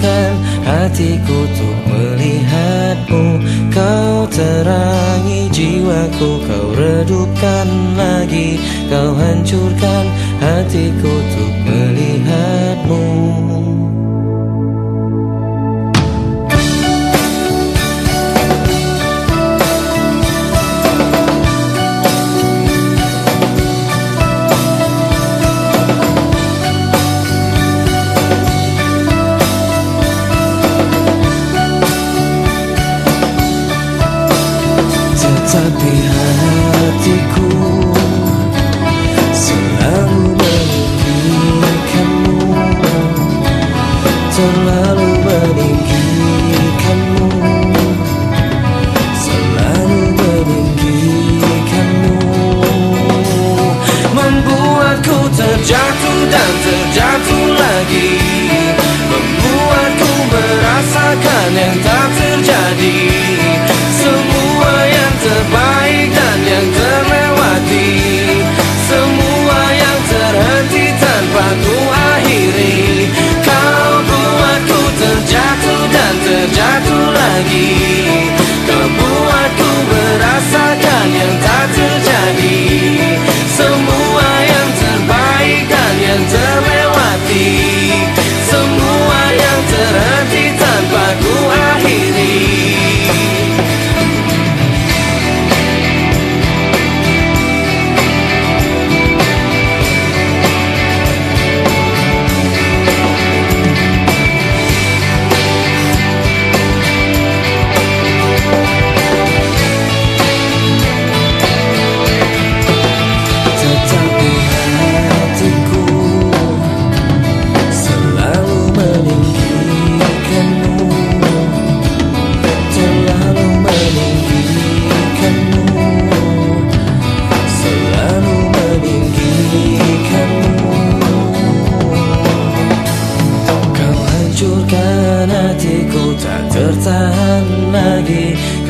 hancurkan hatiku untuk melihatmu. Kau terangi jiwaku Kau redupkan lagi. Kau hancurkan hatiku untuk melihatmu Tapi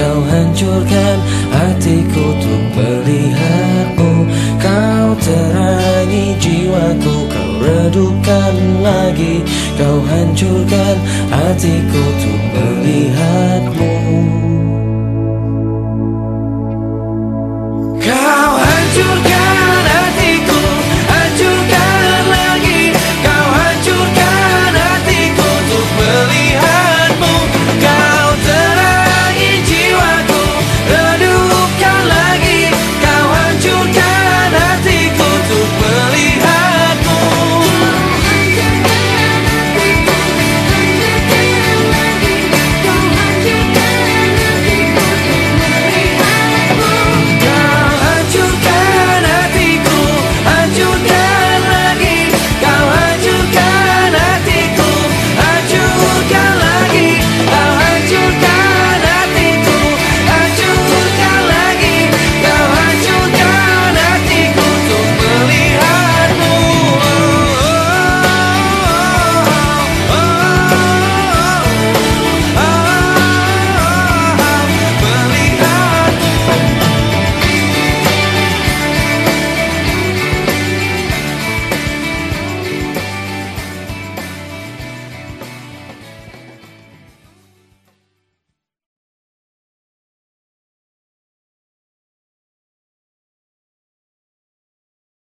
Kau hancurkan hatiku untuk melihatmu. Kau terangi jiwaku Kau redupkan lagi. Kau hancurkan hatiku untuk melihatmu